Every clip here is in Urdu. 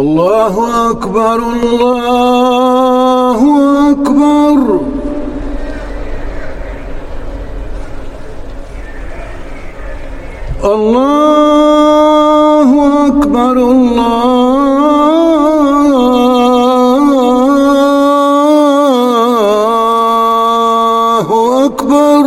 الله أكبر الله أكبر الله أكبر الله أكبر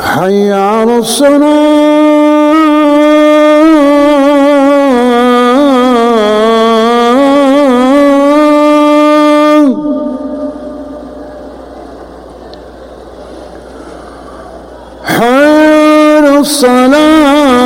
حي على الصلاة. حي على الصلاة.